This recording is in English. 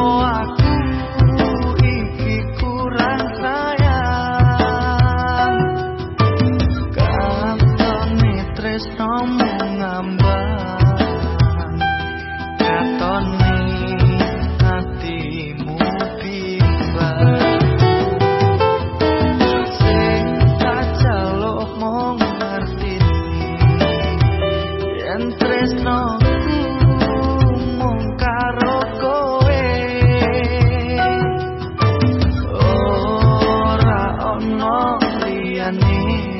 I I